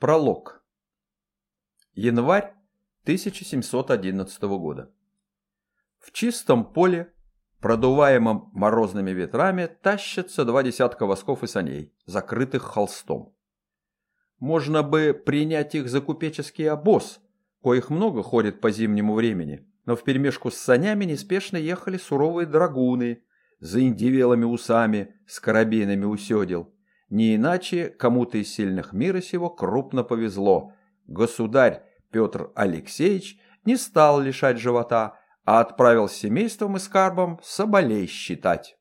Пролог. Январь 1711 года. В чистом поле, продуваемом морозными ветрами, тащатся два десятка восков и саней, закрытых холстом. Можно бы принять их за купеческий обоз, коих много ходит по зимнему времени, но вперемешку с санями неспешно ехали суровые драгуны, за индивелыми усами, с карабинами у. Не иначе кому-то из сильных мира сего крупно повезло. Государь Петр Алексеевич не стал лишать живота, а отправил с семейством и скарбом соболей считать.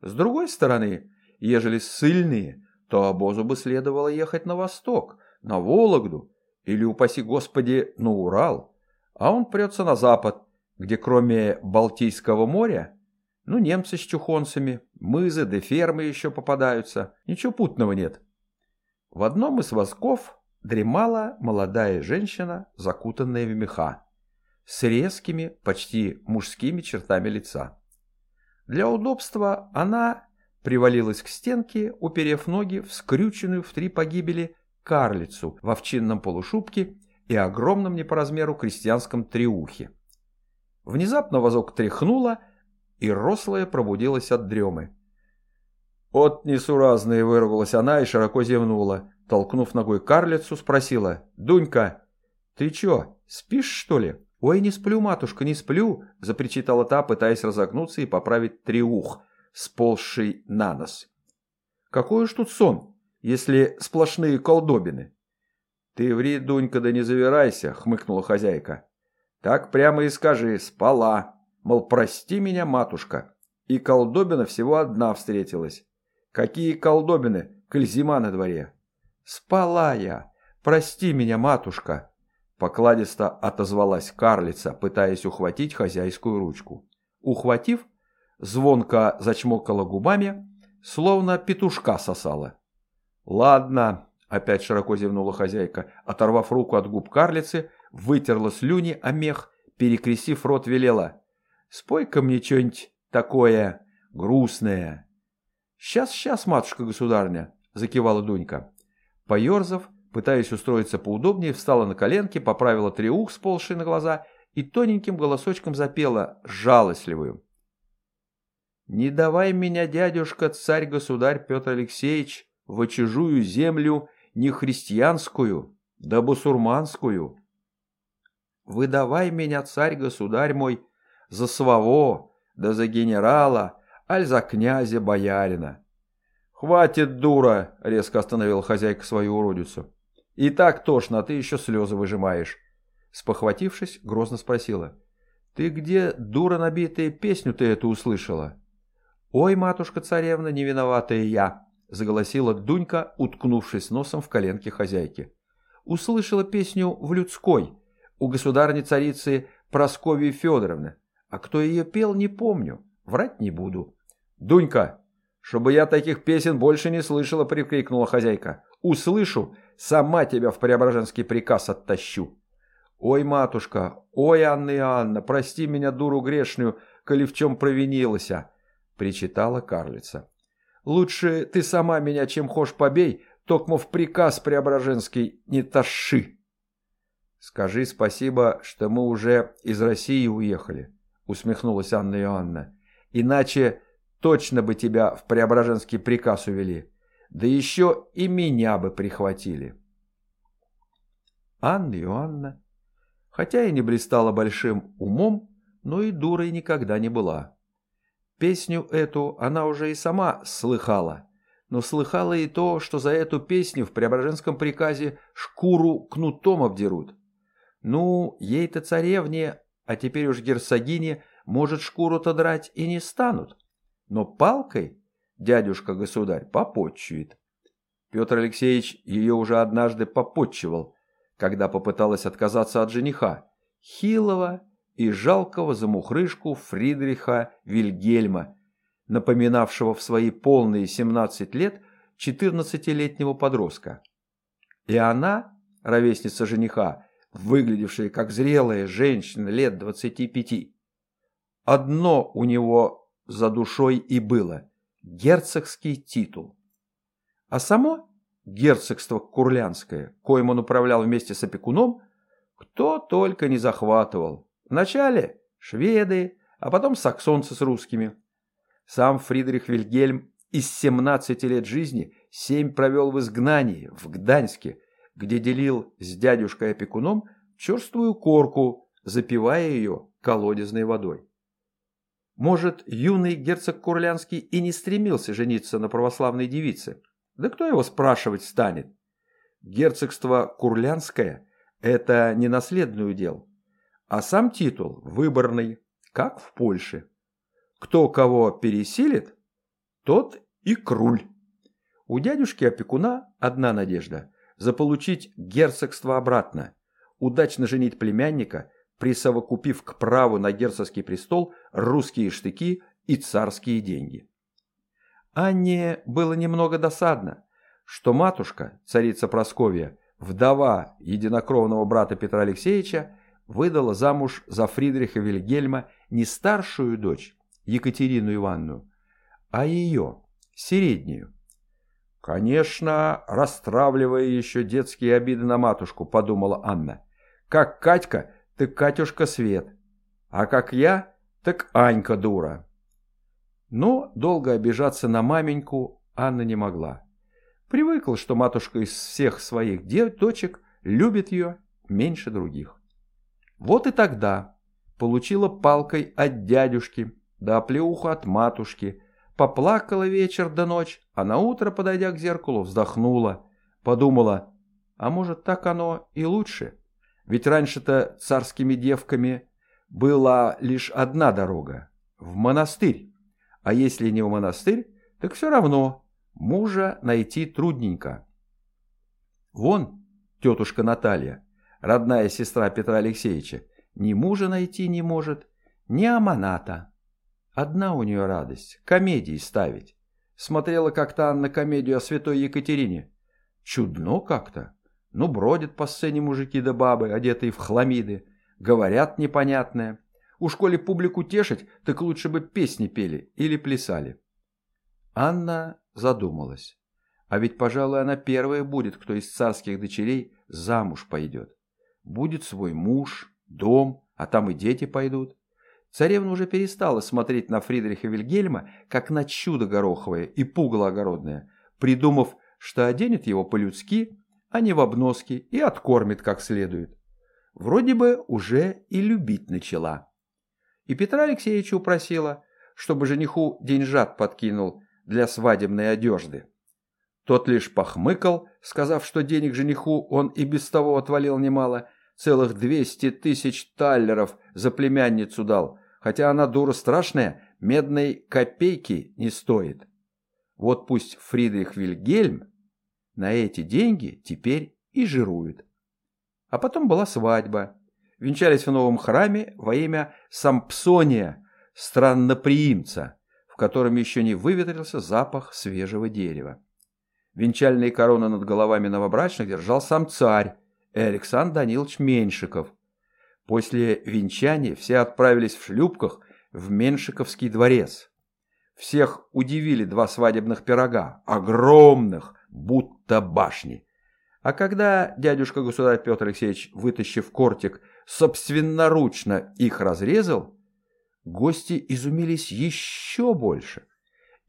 С другой стороны, ежели ссыльные, то обозу бы следовало ехать на восток, на Вологду или, упаси Господи, на Урал, а он прется на запад, где кроме Балтийского моря ну, немцы с чухонцами, мызы да фермы еще попадаются. Ничего путного нет. В одном из восков дремала молодая женщина, закутанная в меха, с резкими, почти мужскими чертами лица. Для удобства она привалилась к стенке, уперев ноги в скрюченную в три погибели карлицу в овчинном полушубке и огромном не по размеру крестьянском триухе. Внезапно вазок тряхнула, и рослая пробудилась от дремы. «От несуразные!» — выругалась она и широко зевнула. Толкнув ногой карлицу, спросила. «Дунька, ты чё, спишь, что ли?» «Ой, не сплю, матушка, не сплю!» — запричитала та, пытаясь разогнуться и поправить триух, сползший на нос. «Какой уж тут сон, если сплошные колдобины?» «Ты ври, Дунька, да не завирайся!» — хмыкнула хозяйка. «Так прямо и скажи, спала!» Мол, прости меня, матушка. И колдобина всего одна встретилась. Какие колдобины, коль зима на дворе. Спала я. Прости меня, матушка. Покладисто отозвалась карлица, пытаясь ухватить хозяйскую ручку. Ухватив, звонко зачмокала губами, словно петушка сосала. «Ладно», — опять широко зевнула хозяйка, оторвав руку от губ карлицы, вытерла слюни о мех, перекрестив рот, велела. Спой-ка мне что-нибудь такое грустное. Сейчас, сейчас, матушка-государня, закивала Дунька. Поерзав, пытаясь устроиться поудобнее, встала на коленки, поправила триух, сползший на глаза, и тоненьким голосочком запела жалостливую. «Не давай меня, дядюшка, царь-государь Петр Алексеевич, в чужую землю не христианскую, да бусурманскую. Выдавай меня, царь-государь мой, за своего, да за генерала, аль за князя боярина. «Хватит, дура!» — резко остановила хозяйка свою уродицу. «И так тошно, а ты еще слезы выжимаешь». Спохватившись, грозно спросила. «Ты где, дура набитая, песню ты эту услышала?» «Ой, матушка-царевна, не виноватая я!» — заголосила Дунька, уткнувшись носом в коленки хозяйки. «Услышала песню в людской, у государни-царицы Прасковьи Федоровны. А кто ее пел, не помню. Врать не буду. «Дунька, чтобы я таких песен больше не слышала!» — прикрикнула хозяйка. «Услышу, сама тебя в Преображенский приказ оттащу!» «Ой, матушка, ой, Анна и Анна, прости меня, дуру грешную, коли в чем провинилася!» — причитала карлица. «Лучше ты сама меня, чем хошь побей, токмо в приказ Преображенский не таши!» «Скажи спасибо, что мы уже из России уехали усмехнулась Анна Иоанна. «Иначе точно бы тебя в Преображенский приказ увели. Да еще и меня бы прихватили». Анна Иоанна, хотя и не блистала большим умом, но и дурой никогда не была. Песню эту она уже и сама слыхала, но слыхала и то, что за эту песню в Преображенском приказе шкуру кнутом обдерут. Ну, ей-то царевне а теперь уж герцогине, может, шкуру-то драть и не станут. Но палкой дядюшка-государь попотчует. Петр Алексеевич ее уже однажды попотчевал, когда попыталась отказаться от жениха, хилого и жалкого замухрышку Фридриха Вильгельма, напоминавшего в свои полные 17 лет 14-летнего подростка. И она, ровесница жениха, выглядевшая как зрелая женщина лет двадцати пяти. Одно у него за душой и было – герцогский титул. А само герцогство Курлянское, коим он управлял вместе с опекуном, кто только не захватывал. Вначале шведы, а потом саксонцы с русскими. Сам Фридрих Вильгельм из 17 лет жизни семь провел в изгнании, в Гданьске, где делил с дядюшкой-опекуном черствую корку, запивая ее колодезной водой. Может, юный герцог Курлянский и не стремился жениться на православной девице. Да кто его спрашивать станет? Герцогство Курлянское – это не наследный удел, а сам титул выборный, как в Польше. Кто кого пересилит, тот и круль. У дядюшки-опекуна одна надежда – заполучить герцогство обратно, удачно женить племянника, присовокупив к праву на герцогский престол русские штыки и царские деньги. Анне было немного досадно, что матушка, царица Просковья, вдова единокровного брата Петра Алексеевича, выдала замуж за Фридриха Вильгельма не старшую дочь, Екатерину Ивановну, а ее, среднюю. «Конечно, расстравливая еще детские обиды на матушку», — подумала Анна. «Как Катька, так Катюшка Свет, а как я, так Анька дура». Но долго обижаться на маменьку Анна не могла. Привыкла, что матушка из всех своих дочек любит ее меньше других. Вот и тогда получила палкой от дядюшки, да оплеуху от матушки, поплакала вечер до ночь, а на утро, подойдя к зеркалу, вздохнула, подумала, а может так оно и лучше, ведь раньше-то царскими девками была лишь одна дорога – в монастырь, а если не в монастырь, так все равно мужа найти трудненько. Вон тетушка Наталья, родная сестра Петра Алексеевича, ни мужа найти не может, ни аманата. Одна у нее радость – комедии ставить. Смотрела как-то Анна комедию о святой Екатерине. Чудно как-то. Ну, бродят по сцене мужики да бабы, одетые в хламиды. Говорят непонятное. У коли публику тешить, так лучше бы песни пели или плясали. Анна задумалась. А ведь, пожалуй, она первая будет, кто из царских дочерей замуж пойдет. Будет свой муж, дом, а там и дети пойдут. Царевна уже перестала смотреть на Фридриха Вильгельма, как на чудо гороховое и пугало огородное, придумав, что оденет его по-людски, а не в обноски, и откормит как следует. Вроде бы уже и любить начала. И Петра Алексеевича упросила, чтобы жениху деньжат подкинул для свадебной одежды. Тот лишь похмыкал, сказав, что денег жениху он и без того отвалил немало, целых двести тысяч таллеров за племянницу дал, хотя она дура страшная, медной копейки не стоит. Вот пусть Фридрих Вильгельм на эти деньги теперь и жирует. А потом была свадьба. Венчались в новом храме во имя Сампсония, странноприимца, в котором еще не выветрился запах свежего дерева. Венчальные короны над головами новобрачных держал сам царь Александр Данилович Меньшиков, После венчания все отправились в шлюпках в Меншиковский дворец. Всех удивили два свадебных пирога, огромных, будто башни. А когда дядюшка-государь Петр Алексеевич, вытащив кортик, собственноручно их разрезал, гости изумились еще больше.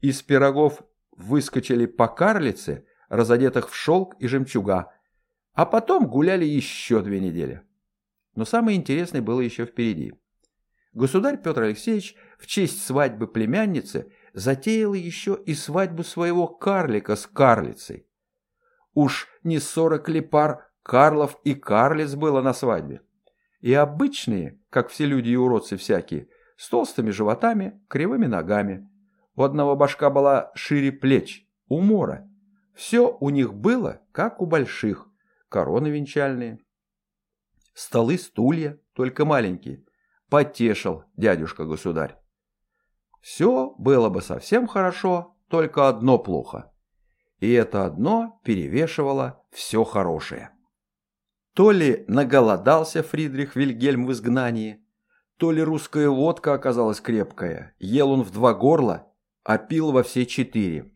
Из пирогов выскочили по карлице, разодетых в шелк и жемчуга, а потом гуляли еще две недели. Но самое интересное было еще впереди. Государь Петр Алексеевич в честь свадьбы племянницы затеял еще и свадьбу своего карлика с карлицей. Уж не сорок ли пар карлов и карлиц было на свадьбе. И обычные, как все люди и уродцы всякие, с толстыми животами, кривыми ногами. У одного башка была шире плеч, у мора. Все у них было, как у больших, короны венчальные, Столы, стулья, только маленькие. Потешил дядюшка-государь. Все было бы совсем хорошо, только одно плохо. И это одно перевешивало все хорошее. То ли наголодался Фридрих Вильгельм в изгнании, то ли русская водка оказалась крепкая, ел он в два горла, а пил во все четыре.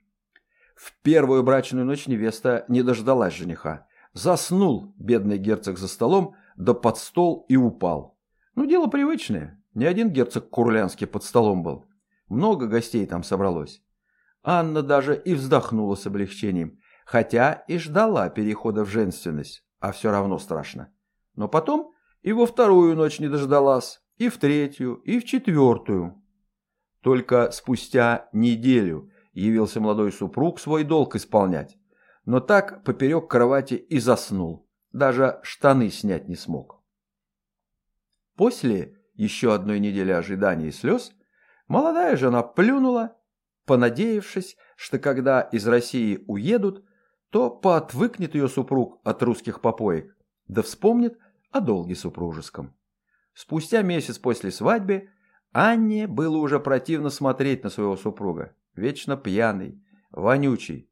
В первую брачную ночь невеста не дождалась жениха. Заснул бедный герцог за столом, да под стол и упал. Ну, дело привычное. Не один герцог Курлянский под столом был. Много гостей там собралось. Анна даже и вздохнула с облегчением, хотя и ждала перехода в женственность, а все равно страшно. Но потом и во вторую ночь не дождалась, и в третью, и в четвертую. Только спустя неделю явился молодой супруг свой долг исполнять, но так поперек кровати и заснул, даже штаны снять не смог. После еще одной недели ожидания и слез молодая жена плюнула, понадеявшись, что когда из России уедут, то поотвыкнет ее супруг от русских попоек, да вспомнит о долге супружеском. Спустя месяц после свадьбы Анне было уже противно смотреть на своего супруга, вечно пьяный, вонючий.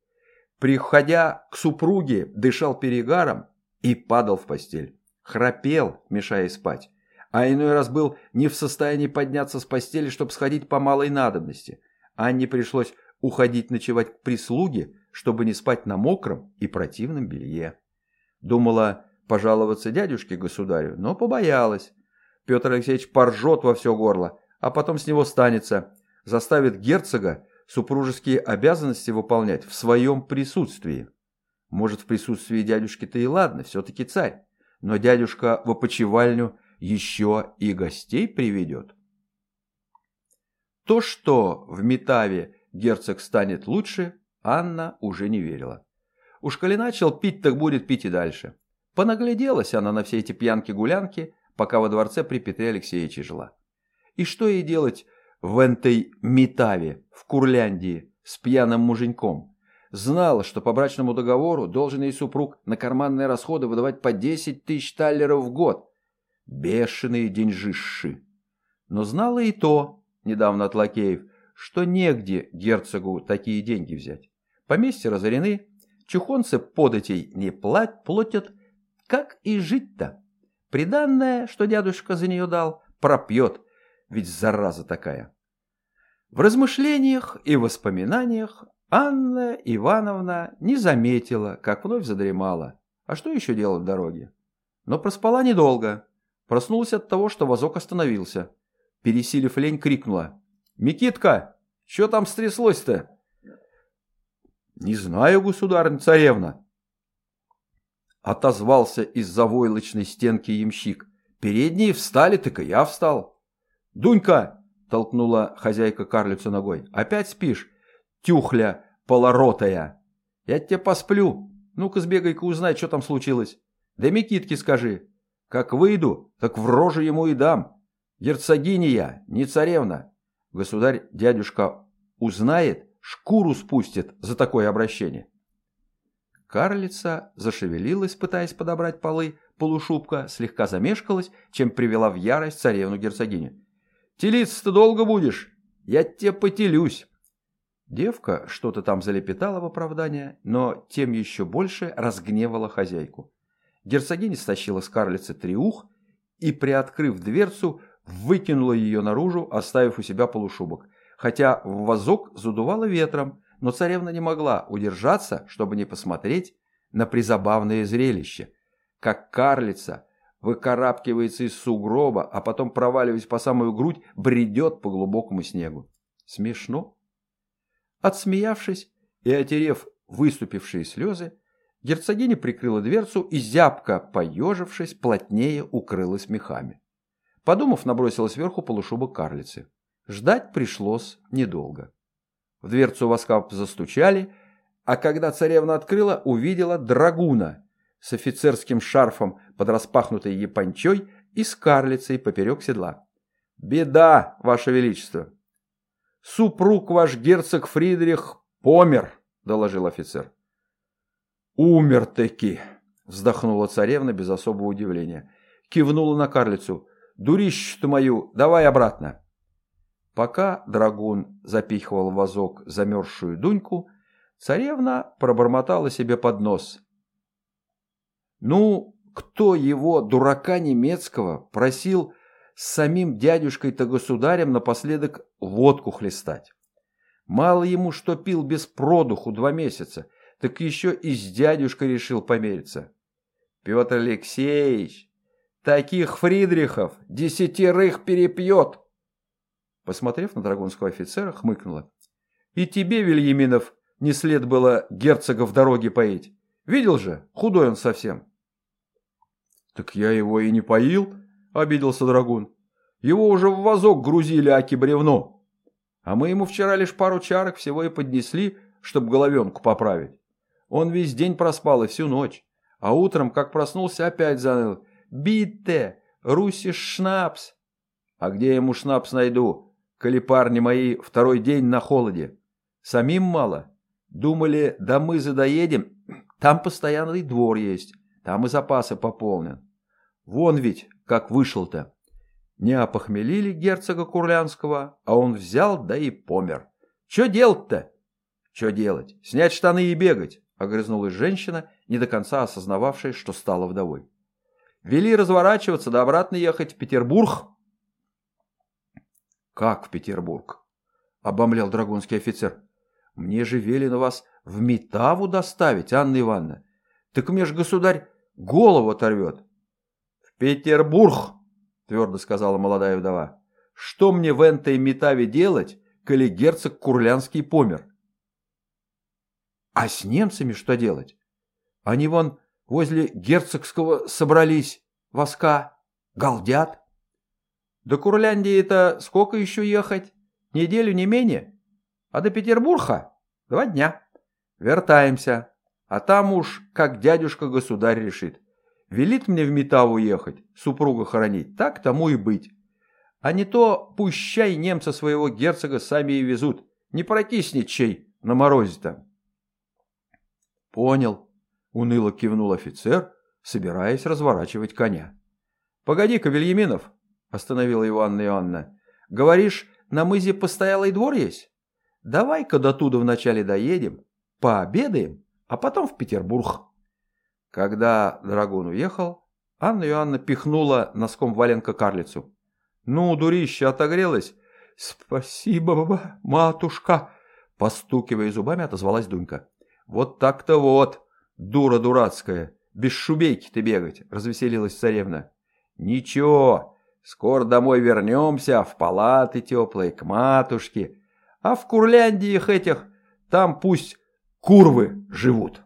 Приходя к супруге, дышал перегаром и падал в постель. Храпел, мешая спать. А иной раз был не в состоянии подняться с постели, чтобы сходить по малой надобности. Анне пришлось уходить ночевать к прислуге, чтобы не спать на мокром и противном белье. Думала пожаловаться дядюшке-государю, но побоялась. Петр Алексеевич поржет во все горло, а потом с него станется, заставит герцога супружеские обязанности выполнять в своем присутствии. Может, в присутствии дядюшки-то и ладно, все-таки царь, но дядюшка в опочивальню еще и гостей приведет. То, что в Метаве герцог станет лучше, Анна уже не верила. Уж коли начал пить, так будет пить и дальше. Понагляделась она на все эти пьянки-гулянки, пока во дворце при Петре Алексеевиче жила. И что ей делать в этой Метаве, в Курляндии, с пьяным муженьком? Знала, что по брачному договору должен ей супруг на карманные расходы выдавать по 10 тысяч таллеров в год. Бешеные деньжищи. Но знала и то, недавно от лакеев, что негде герцогу такие деньги взять. Поместья разорены, чухонцы податей не платят, платят, как и жить-то? Приданное, что дядушка за нее дал, пропьет, ведь зараза такая. В размышлениях и воспоминаниях Анна Ивановна не заметила, как вновь задремала. А что еще делать в дороге? Но проспала недолго. Проснулась от того, что вазок остановился. Пересилив лень, крикнула. «Микитка, что там стряслось-то?» «Не знаю, государыня-царевна», Отозвался из-за войлочной стенки ямщик. Передние встали, так и я встал. «Дунька!» — толкнула хозяйка карлицу ногой. «Опять спишь? Тюхля полоротая!» «Я тебе посплю. Ну-ка сбегай-ка узнай, что там случилось. Да Микитке скажи. Как выйду, так в рожу ему и дам. Герцогиня я, не царевна. Государь, дядюшка, узнает, шкуру спустит за такое обращение». Карлица зашевелилась, пытаясь подобрать полы, полушубка слегка замешкалась, чем привела в ярость царевну-герцогиню. «Телиться-то долго будешь? Я тебе потелюсь!» Девка что-то там залепетала в оправдание, но тем еще больше разгневала хозяйку. Герцогиня стащила с карлицы триух и, приоткрыв дверцу, выкинула ее наружу, оставив у себя полушубок, хотя в вазок задувало ветром, но царевна не могла удержаться, чтобы не посмотреть на призабавное зрелище, как карлица выкарабкивается из сугроба, а потом, проваливаясь по самую грудь, бредет по глубокому снегу. Смешно. Отсмеявшись и отерев выступившие слезы, герцогиня прикрыла дверцу и, зябко поежившись, плотнее укрылась мехами. Подумав, набросила сверху полушубок карлицы. Ждать пришлось недолго. В дверцу воска застучали, а когда царевна открыла, увидела драгуна с офицерским шарфом под распахнутой япончой и с карлицей поперек седла. «Беда, ваше величество!» «Супруг ваш герцог Фридрих помер», — доложил офицер. «Умер-таки», — вздохнула царевна без особого удивления. Кивнула на карлицу. «Дурищу-то мою, давай обратно». Пока драгун запихивал в вазок замерзшую Дуньку, царевна пробормотала себе под нос. «Ну, кто его, дурака немецкого, просил с самим дядюшкой-то государем напоследок водку хлестать? Мало ему, что пил без продуху два месяца, так еще и с дядюшкой решил помериться. Петр Алексеевич, таких Фридрихов десятерых перепьет. Посмотрев на драгунского офицера, хмыкнула. И тебе, Вильяминов, не след было герцога в дороге поить. Видел же, худой он совсем. Так я его и не поил, обиделся драгун. Его уже в вазок грузили аки бревно. А мы ему вчера лишь пару чарок всего и поднесли, чтобы головенку поправить. Он весь день проспал и всю ночь. А утром, как проснулся, опять заныл. «Битте! Руси шнапс!» «А где ему шнапс найду, коли парни мои второй день на холоде? Самим мало. Думали, до мызы доедем, там постоянный двор есть, там и запасы пополнен. Вон ведь, как вышел-то. Не опохмелили герцога Курлянского, а он взял, да и помер. Че делать-то? Че делать? Снять штаны и бегать, огрызнулась женщина, не до конца осознававшая, что стала вдовой. Вели разворачиваться да обратно ехать в Петербург. Как в Петербург? Обомлел драгунский офицер. Мне же велено вас в Метаву доставить, Анна Ивановна. Так мне ж государь голову оторвет. В Петербург, твердо сказала молодая вдова. Что мне в этой Метаве делать, коли герцог Курлянский помер? А с немцами что делать? Они вон возле герцогского собрались, воска, галдят. До Курляндии-то сколько еще ехать? Неделю не менее? А до Петербурга два дня. Вертаемся. А там уж как дядюшка-государь решит. Велит мне в Метаву ехать, супруга хоронить, так тому и быть. А не то пущай немца своего герцога сами и везут. Не протиснет чей на морозе-то. Понял, уныло кивнул офицер, собираясь разворачивать коня. Погоди-ка, Вильяминов, остановила его Анна Иоанна. Говоришь, на мызе постоялый двор есть? Давай-ка до туда вначале доедем, пообедаем, а потом в Петербург. Когда Драгун уехал, Анна Иоанна пихнула носком валенка карлицу. «Ну, дурище, отогрелась?» «Спасибо, матушка!» Постукивая зубами, отозвалась Дунька. «Вот так-то вот, дура дурацкая, без шубейки ты бегать!» Развеселилась царевна. «Ничего, скоро домой вернемся, в палаты теплые, к матушке. А в Курляндиях этих, там пусть курвы живут».